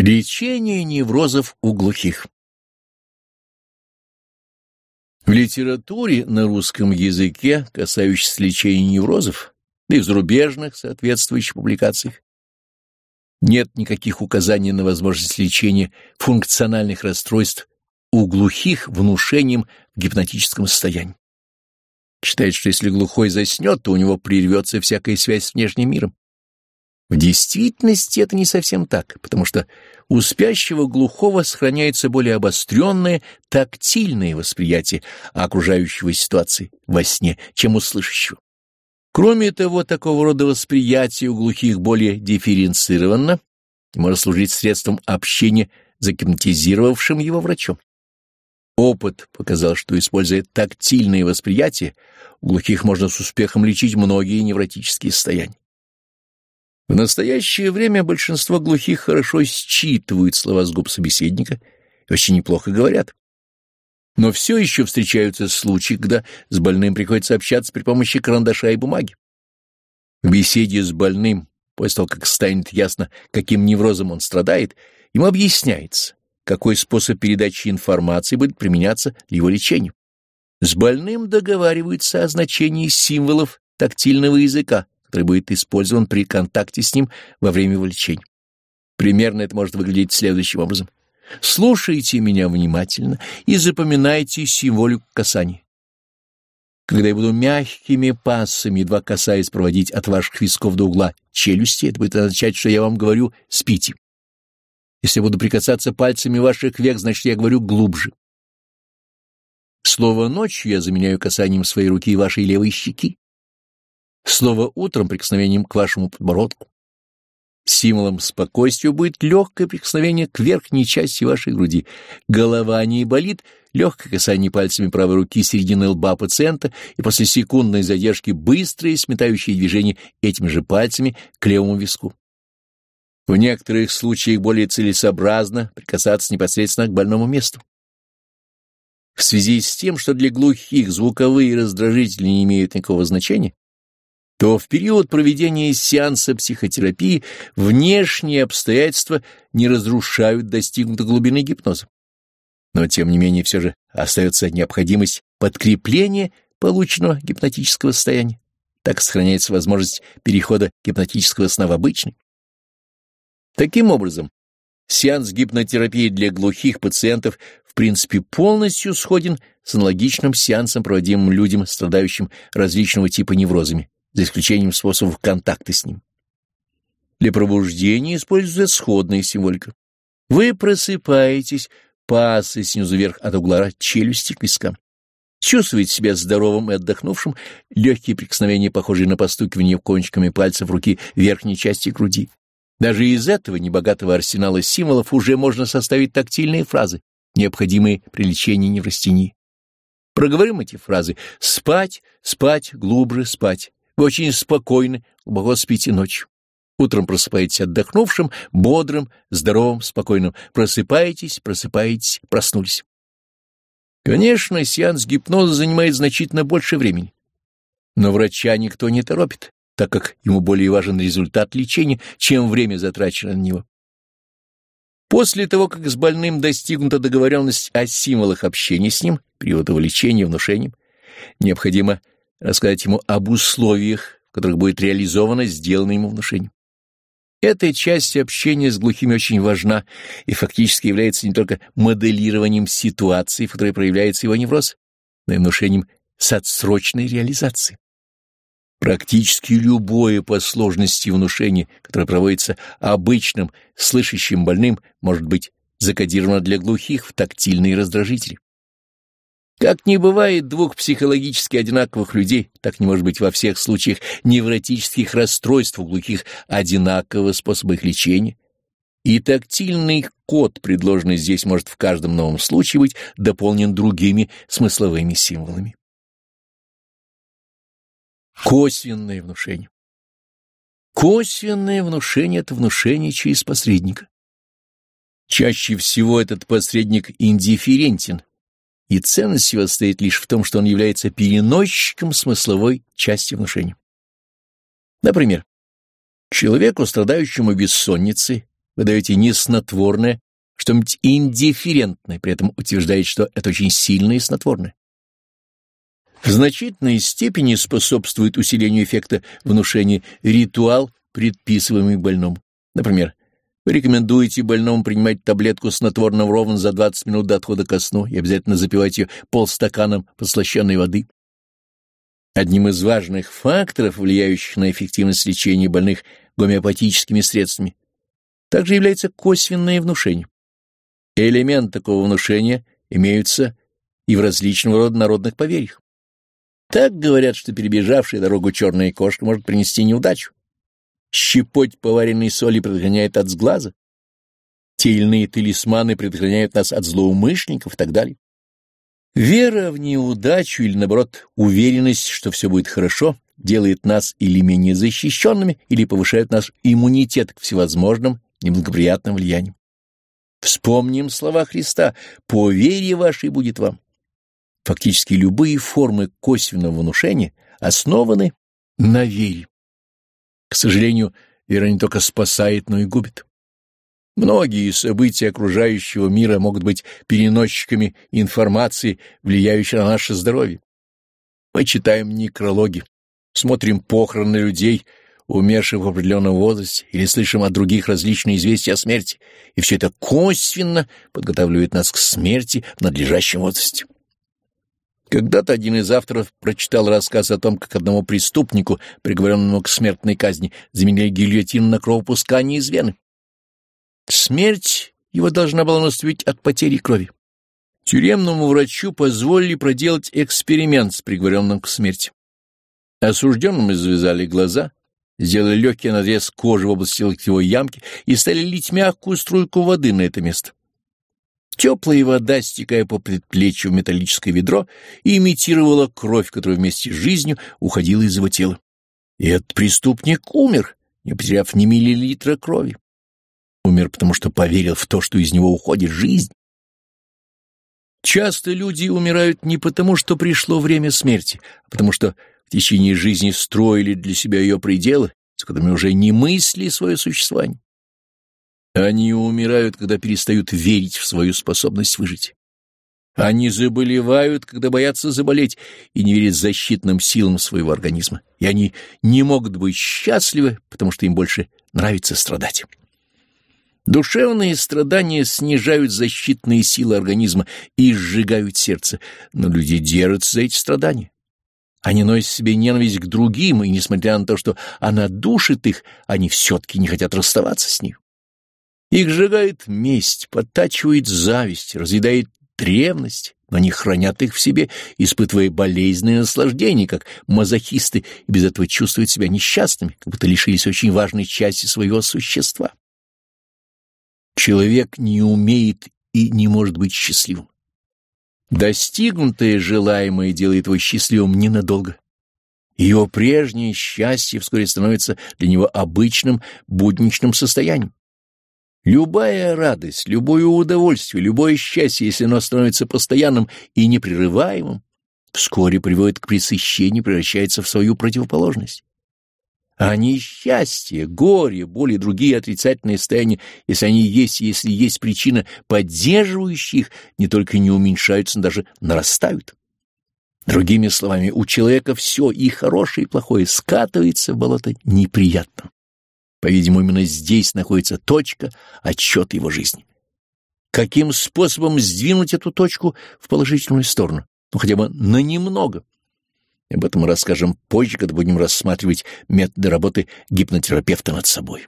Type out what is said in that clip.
Лечение неврозов у глухих В литературе на русском языке, касающейся лечения неврозов, да и в зарубежных соответствующих публикациях, нет никаких указаний на возможность лечения функциональных расстройств у глухих внушением в гипнотическом состоянии. Считает, что если глухой заснет, то у него прервется всякая связь с внешним миром. В действительности это не совсем так, потому что у спящего глухого сохраняется более обостренное тактильное восприятие окружающего ситуации во сне, чем у слышащего. Кроме того, такого рода восприятие у глухих более дифференцировано и может служить средством общения загипнотизировавшим его врачом. Опыт показал, что, используя тактильное восприятие, у глухих можно с успехом лечить многие невротические состояния. В настоящее время большинство глухих хорошо считывают слова с губ собеседника и очень неплохо говорят. Но все еще встречаются случаи, когда с больным приходится общаться при помощи карандаша и бумаги. В беседе с больным, после того, как станет ясно, каким неврозом он страдает, ему объясняется, какой способ передачи информации будет применяться для его лечения. С больным договариваются о значении символов тактильного языка, который использован при контакте с ним во время его лечения. Примерно это может выглядеть следующим образом. Слушайте меня внимательно и запоминайте символику касания. Когда я буду мягкими пассами, едва касаясь проводить от ваших висков до угла челюсти, это будет означать, что я вам говорю «спите». Если я буду прикасаться пальцами ваших век, значит, я говорю глубже. Слово «ночью» я заменяю касанием своей руки и вашей левой щеки. Слово «утром» прикосновением к вашему подбородку. Символом спокойствия будет легкое прикосновение к верхней части вашей груди. Голова не болит, легкое касание пальцами правой руки середины лба пациента и после секундной задержки быстрые сметающие движения этими же пальцами к левому виску. В некоторых случаях более целесообразно прикасаться непосредственно к больному месту. В связи с тем, что для глухих звуковые раздражители не имеют никакого значения, то в период проведения сеанса психотерапии внешние обстоятельства не разрушают достигнутой глубины гипноза. Но, тем не менее, все же остается необходимость подкрепления полученного гипнотического состояния. Так сохраняется возможность перехода гипнотического сна в обычный. Таким образом, сеанс гипнотерапии для глухих пациентов в принципе полностью сходен с аналогичным сеансом, проводимым людям, страдающим различного типа неврозами за исключением способов контакта с ним. Для пробуждения используется сходная символика. Вы просыпаетесь, пасы снизу вверх от угла челюсти к вискам. Чувствуете себя здоровым и отдохнувшим, легкие прикосновения, похожие на постукивание кончиками пальцев руки верхней части груди. Даже из этого небогатого арсенала символов уже можно составить тактильные фразы, необходимые при лечении неврастении. Проговорим эти фразы «спать», «спать», «глубже», «спать». Вы очень спокойны, глубоко спите ночью. Утром просыпаетесь отдохнувшим, бодрым, здоровым, спокойным. Просыпаетесь, просыпаетесь, проснулись. Конечно, сеанс гипноза занимает значительно больше времени. Но врача никто не торопит, так как ему более важен результат лечения, чем время затрачено на него. После того, как с больным достигнута договоренность о символах общения с ним, период лечения, внушением, необходимо рассказать ему об условиях, в которых будет реализовано сделанное ему внушение. Эта часть общения с глухими очень важна и фактически является не только моделированием ситуации, в которой проявляется его невроз, но и внушением с отсрочной реализации. Практически любое по сложности внушение, которое проводится обычным, слышащим больным, может быть закодировано для глухих в тактильные раздражители. Как не бывает двух психологически одинаковых людей, так не может быть во всех случаях невротических расстройств у глухих одинакового способа их лечения. И тактильный код, предложенный здесь, может в каждом новом случае быть дополнен другими смысловыми символами. Косвенное внушение. Косвенное внушение — это внушение через посредника. Чаще всего этот посредник индифферентен, и ценность его состоит лишь в том, что он является переносчиком смысловой части внушения. Например, человеку, страдающему бессонницей, вы даете не снотворное, что-нибудь индифферентное, при этом утверждает, что это очень сильное и снотворное. В значительной степени способствует усилению эффекта внушения ритуал, предписываемый больному. Например, рекомендуете больному принимать таблетку снотворного ровно за 20 минут до отхода ко сну и обязательно запивать ее полстаканом подслащенной воды. Одним из важных факторов, влияющих на эффективность лечения больных гомеопатическими средствами, также является косвенное внушение. Элемент такого внушения имеются и в различного рода народных поверьях. Так говорят, что перебежавшая дорогу черная кошка может принести неудачу. Щепоть поваренной соли предохраняет от сглаза. Те или иные талисманы предохраняют нас от злоумышленников и так далее. Вера в неудачу или, наоборот, уверенность, что все будет хорошо, делает нас или менее защищенными, или повышает наш иммунитет к всевозможным неблагоприятным влияниям. Вспомним слова Христа «По вере вашей будет вам». Фактически любые формы косвенного внушения основаны на вере. К сожалению, вера не только спасает, но и губит. Многие события окружающего мира могут быть переносчиками информации, влияющей на наше здоровье. Мы читаем некрологи, смотрим похороны людей, умерших в определенном возрасте, или слышим от других различные известия о смерти, и все это косвенно подготавливает нас к смерти в надлежащем возрасте. Когда-то один из авторов прочитал рассказ о том, как одному преступнику, приговоренному к смертной казни, заменили гильотину на кровопускание из вены. Смерть его должна была наступить от потери крови. Тюремному врачу позволили проделать эксперимент с приговоренным к смерти. Осужденному завязали глаза, сделали легкий надрез кожи в области локтевой ямки и стали лить мягкую струйку воды на это место. Теплая вода, стекая по предплечью в металлическое ведро, имитировала кровь, которая вместе с жизнью уходила из его тела. И этот преступник умер, не потеряв ни миллилитра крови. Умер, потому что поверил в то, что из него уходит жизнь. Часто люди умирают не потому, что пришло время смерти, а потому что в течение жизни строили для себя ее пределы, с которыми уже не мысли свое существование. Они умирают, когда перестают верить в свою способность выжить. Они заболевают, когда боятся заболеть и не верят защитным силам своего организма. И они не могут быть счастливы, потому что им больше нравится страдать. Душевные страдания снижают защитные силы организма и сжигают сердце, но люди держатся за эти страдания. Они носят себе ненависть к другим, и, несмотря на то, что она душит их, они все-таки не хотят расставаться с ней. Их сжигает месть, подтачивает зависть, разъедает древность, но они хранят их в себе, испытывая болезненные наслаждения, как мазохисты, и без этого чувствуют себя несчастными, как будто лишились очень важной части своего существа. Человек не умеет и не может быть счастливым. Достигнутое желаемое делает его счастливым ненадолго. Его прежнее счастье вскоре становится для него обычным будничным состоянием. Любая радость, любое удовольствие, любое счастье, если оно становится постоянным и непрерываемым, вскоре приводит к пресыщению, превращается в свою противоположность. А несчастье, горе, боли и другие отрицательные состояния, если они есть, если есть причина, поддерживающая их, не только не уменьшаются, но даже нарастают. Другими словами, у человека все, и хорошее, и плохое, скатывается в болото неприятно. По-видимому, именно здесь находится точка отсчета его жизни. Каким способом сдвинуть эту точку в положительную сторону? Ну, хотя бы на немного. Об этом мы расскажем позже, когда будем рассматривать методы работы гипнотерапевта над собой.